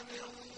من